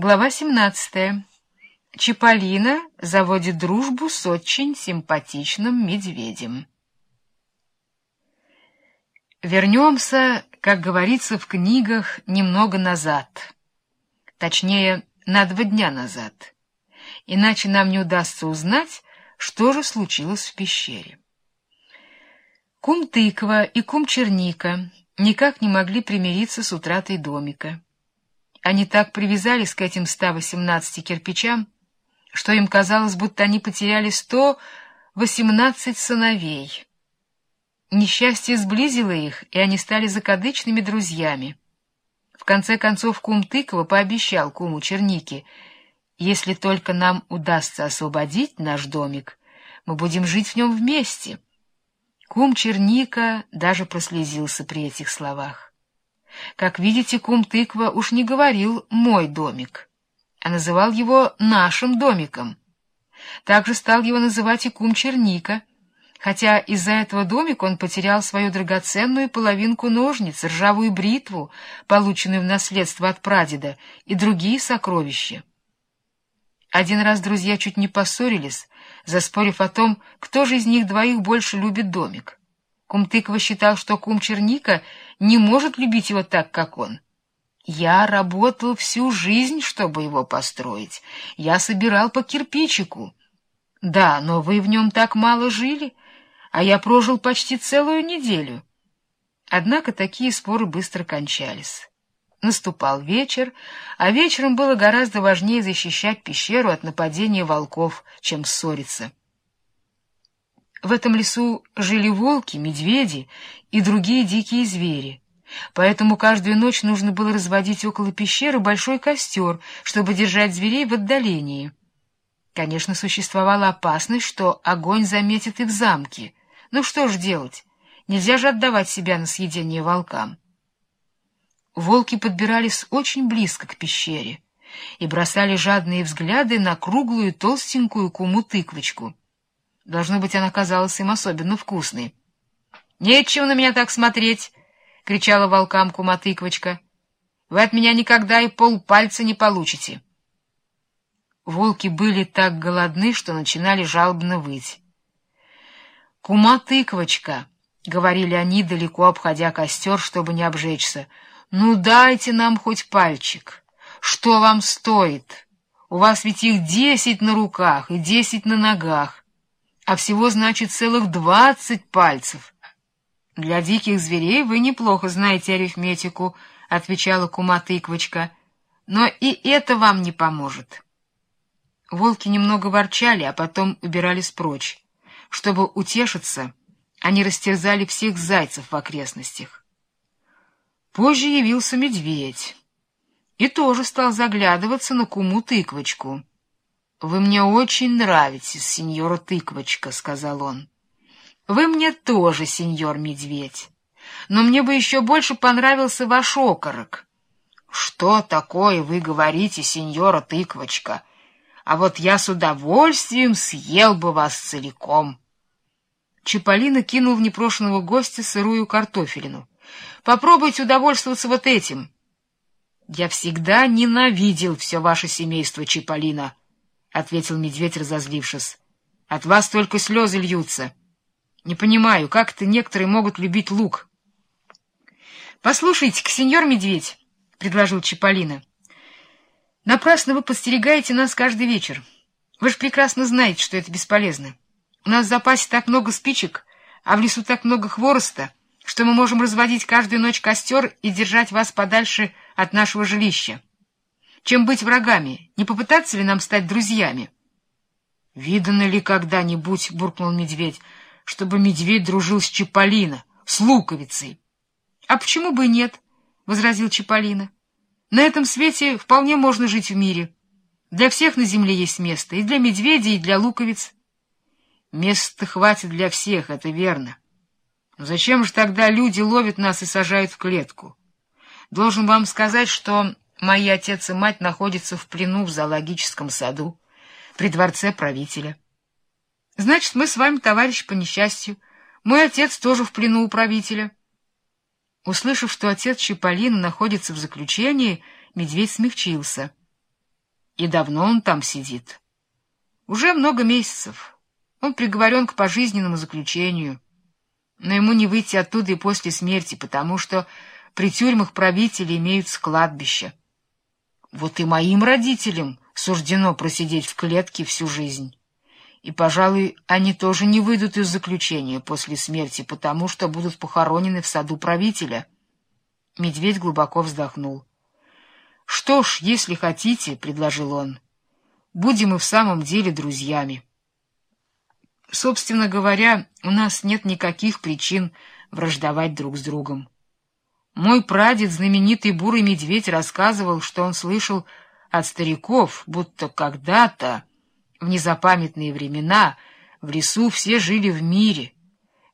Глава 17. Чиполлино заводит дружбу с очень симпатичным медведем. Вернемся, как говорится в книгах, немного назад. Точнее, на два дня назад. Иначе нам не удастся узнать, что же случилось в пещере. Кум тыква и кум черника никак не могли примириться с утратой домика. Они так привязались к этим 118 кирпичам, что им казалось, будто они потеряли 118 сыновей. Несчастье сблизило их, и они стали закадычными друзьями. В конце концов кум Тыкова пообещал куму Черники, «Если только нам удастся освободить наш домик, мы будем жить в нем вместе». Кум Черника даже прослезился при этих словах. Как видите, кум тыква уж не говорил «мой домик», а называл его «нашим домиком». Также стал его называть и кум черника, хотя из-за этого домика он потерял свою драгоценную половинку ножниц, ржавую бритву, полученную в наследство от прадеда, и другие сокровища. Один раз друзья чуть не поссорились, заспорив о том, кто же из них двоих больше любит домик. Кум Тыква считал, что кум Черника не может любить его так, как он. Я работал всю жизнь, чтобы его построить. Я собирал по кирпичику. Да, но вы в нем так мало жили, а я прожил почти целую неделю. Однако такие споры быстро кончались. Наступал вечер, а вечером было гораздо важнее защищать пещеру от нападения волков, чем ссориться. В этом лесу жили волки, медведи и другие дикие звери, поэтому каждую ночь нужно было разводить около пещеры большой костер, чтобы держать зверей в отдалении. Конечно, существовала опасность, что огонь заметит и в замке. Ну что ж делать? Нельзя же отдавать себя на съедение волкам. Волки подбирались очень близко к пещере и бросали жадные взгляды на круглую толстенькую куму-тыквочку — Должно быть, она казалась им особенно вкусной. — Нечего на меня так смотреть! — кричала волкам кума-тыквочка. — Вы от меня никогда и полпальца не получите. Волки были так голодны, что начинали жалобно выть. — Кума-тыквочка! — говорили они, далеко обходя костер, чтобы не обжечься. — Ну, дайте нам хоть пальчик. Что вам стоит? У вас ведь их десять на руках и десять на ногах а всего, значит, целых двадцать пальцев. — Для диких зверей вы неплохо знаете арифметику, — отвечала кума-тыквочка, — но и это вам не поможет. Волки немного ворчали, а потом убирались прочь. Чтобы утешиться, они растерзали всех зайцев в окрестностях. Позже явился медведь и тоже стал заглядываться на куму-тыквочку. — Вы мне очень нравитесь, сеньор Тыквочка, — сказал он. — Вы мне тоже, сеньор Медведь. Но мне бы еще больше понравился ваш окорок. — Что такое вы говорите, сеньора Тыквочка? А вот я с удовольствием съел бы вас целиком. Чиполлино кинул в непрошенного гостя сырую картофелину. — Попробуйте удовольствоваться вот этим. — Я всегда ненавидел все ваше семейство, Чиполлино, —— ответил медведь, разозлившись. — От вас только слезы льются. Не понимаю, как это некоторые могут любить лук. — Послушайте-ка, сеньор медведь, — предложил Чиполлино. — Напрасно вы подстерегаете нас каждый вечер. Вы же прекрасно знаете, что это бесполезно. У нас в запасе так много спичек, а в лесу так много хвороста, что мы можем разводить каждую ночь костер и держать вас подальше от нашего жилища чем быть врагами? Не попытаться ли нам стать друзьями? — Видано ли когда-нибудь, — буркнул медведь, — чтобы медведь дружил с Чиполлино, с луковицей? — А почему бы и нет? — возразил Чиполлино. — На этом свете вполне можно жить в мире. Для всех на земле есть место, и для медведей, и для луковиц. Места хватит для всех, это верно. Но зачем же тогда люди ловят нас и сажают в клетку? Должен вам сказать, что Мои отец и мать находятся в плену в зоологическом саду, при дворце правителя. Значит, мы с вами, товарищ, по несчастью. Мой отец тоже в плену у правителя. Услышав, что отец Чиполлино находится в заключении, медведь смягчился. И давно он там сидит? Уже много месяцев. Он приговорен к пожизненному заключению. Но ему не выйти оттуда и после смерти, потому что при тюрьмах правители имеют складбище. Вот и моим родителям суждено просидеть в клетке всю жизнь. И, пожалуй, они тоже не выйдут из заключения после смерти, потому что будут похоронены в саду правителя. Медведь глубоко вздохнул. — Что ж, если хотите, — предложил он, — будем и в самом деле друзьями. Собственно говоря, у нас нет никаких причин враждовать друг с другом. Мой прадед, знаменитый бурый медведь, рассказывал, что он слышал от стариков, будто когда-то, в незапамятные времена, в лесу все жили в мире.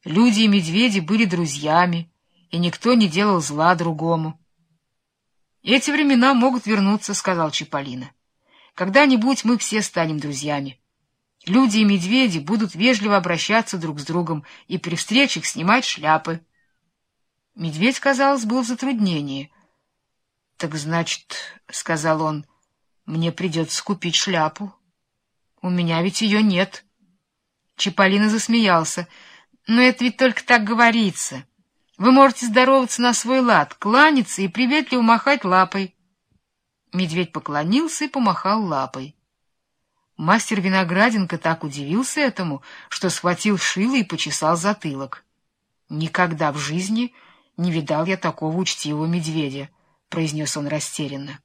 Люди и медведи были друзьями, и никто не делал зла другому. «Эти времена могут вернуться», — сказал Чиполлино. «Когда-нибудь мы все станем друзьями. Люди и медведи будут вежливо обращаться друг с другом и при встречах снимать шляпы». Медведь, казалось, был в затруднении. — Так значит, — сказал он, — мне придется купить шляпу. У меня ведь ее нет. Чиполлино засмеялся. — Но это ведь только так говорится. Вы можете здороваться на свой лад, кланяться и приветливо махать лапой. Медведь поклонился и помахал лапой. Мастер Винограденко так удивился этому, что схватил шило и почесал затылок. Никогда в жизни не видал я такого учтивого медведя, — произнес он растерянно.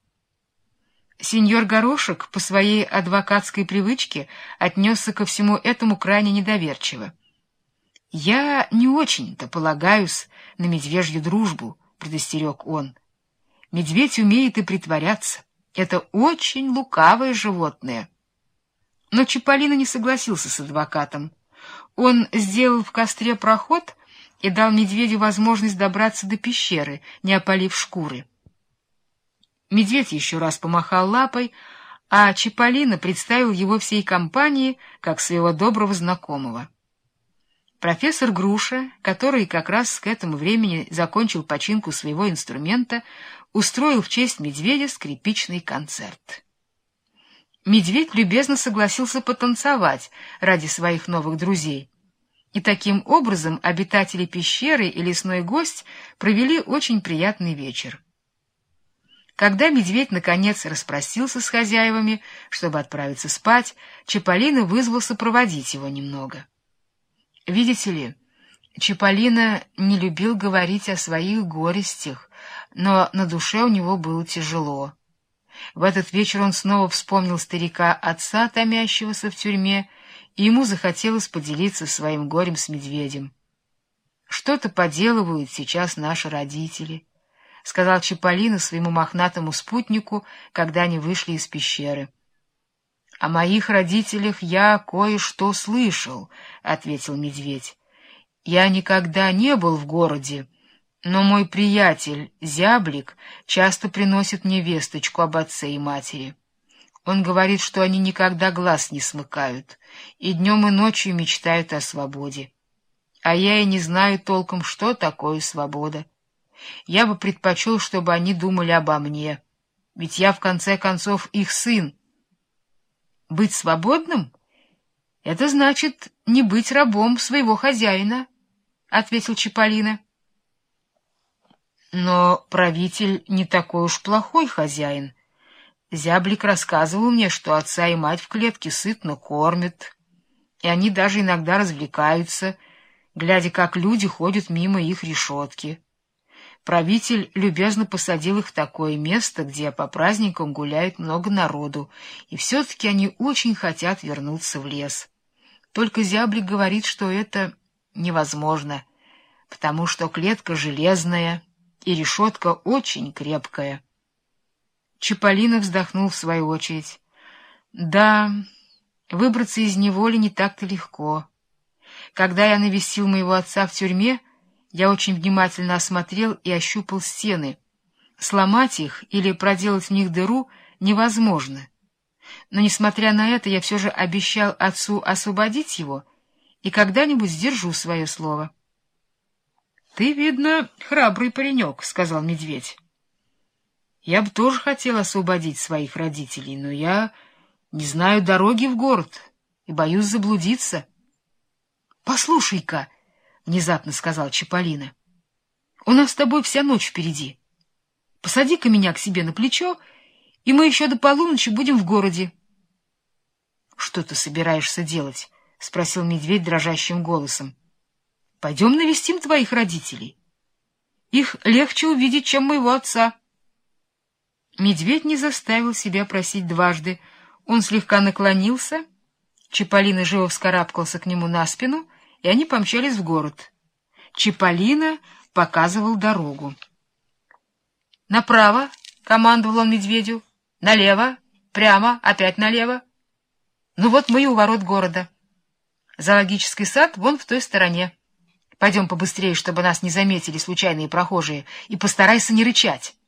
Сеньор Горошек по своей адвокатской привычке отнесся ко всему этому крайне недоверчиво. — Я не очень-то полагаюсь на медвежью дружбу, — предостерег он. — Медведь умеет и притворяться. Это очень лукавое животное. Но Чиполлино не согласился с адвокатом. Он сделал в костре проход и дал медведю возможность добраться до пещеры, не опалив шкуры. Медведь еще раз помахал лапой, а Чиполлино представил его всей компании как своего доброго знакомого. Профессор Груша, который как раз к этому времени закончил починку своего инструмента, устроил в честь медведя скрипичный концерт. Медведь любезно согласился потанцевать ради своих новых друзей — и таким образом обитатели пещеры и лесной гость провели очень приятный вечер. Когда медведь наконец распростился с хозяевами, чтобы отправиться спать, Чаполина вызвался проводить его немного. Видите ли, Чаполина не любил говорить о своих горестях, но на душе у него было тяжело. В этот вечер он снова вспомнил старика отца, томящегося в тюрьме, и ему захотелось поделиться своим горем с медведем. «Что-то поделывают сейчас наши родители», — сказал Чаполина своему мохнатому спутнику, когда они вышли из пещеры. — О моих родителях я кое-что слышал, — ответил медведь. — Я никогда не был в городе, но мой приятель, Зяблик, часто приносит мне весточку об отце и матери. Он говорит, что они никогда глаз не смыкают, и днем и ночью мечтают о свободе. А я и не знаю толком, что такое свобода. Я бы предпочел, чтобы они думали обо мне, ведь я, в конце концов, их сын. Быть свободным — это значит не быть рабом своего хозяина, — ответил Чиполлино. Но правитель не такой уж плохой хозяин, Зяблик рассказывал мне, что отца и мать в клетке сытно кормят, и они даже иногда развлекаются, глядя, как люди ходят мимо их решетки. Правитель любезно посадил их в такое место, где по праздникам гуляет много народу, и все-таки они очень хотят вернуться в лес. Только зяблик говорит, что это невозможно, потому что клетка железная и решетка очень крепкая. Чаполина вздохнул в свою очередь. Да, выбраться из неволи не так-то легко. Когда я навестил моего отца в тюрьме, я очень внимательно осмотрел и ощупал стены. Сломать их или проделать в них дыру невозможно. Но, несмотря на это, я все же обещал отцу освободить его и когда-нибудь сдержу свое слово. — Ты, видно, храбрый паренек, — сказал медведь. Я бы тоже хотел освободить своих родителей, но я не знаю дороги в город и боюсь заблудиться. — Послушай-ка, — внезапно сказал Чаполина, — у нас с тобой вся ночь впереди. Посади-ка меня к себе на плечо, и мы еще до полуночи будем в городе. — Что ты собираешься делать? — спросил медведь дрожащим голосом. — Пойдем навестим твоих родителей. Их легче увидеть, чем моего отца. Медведь не заставил себя просить дважды. Он слегка наклонился, Чиполлино живо вскарабкался к нему на спину, и они помчались в город. Чиполлино показывал дорогу. «Направо!» — командовал он медведю. «Налево! Прямо! Опять налево!» «Ну вот мы и у ворот города. Зоологический сад вон в той стороне. Пойдем побыстрее, чтобы нас не заметили случайные прохожие, и постарайся не рычать».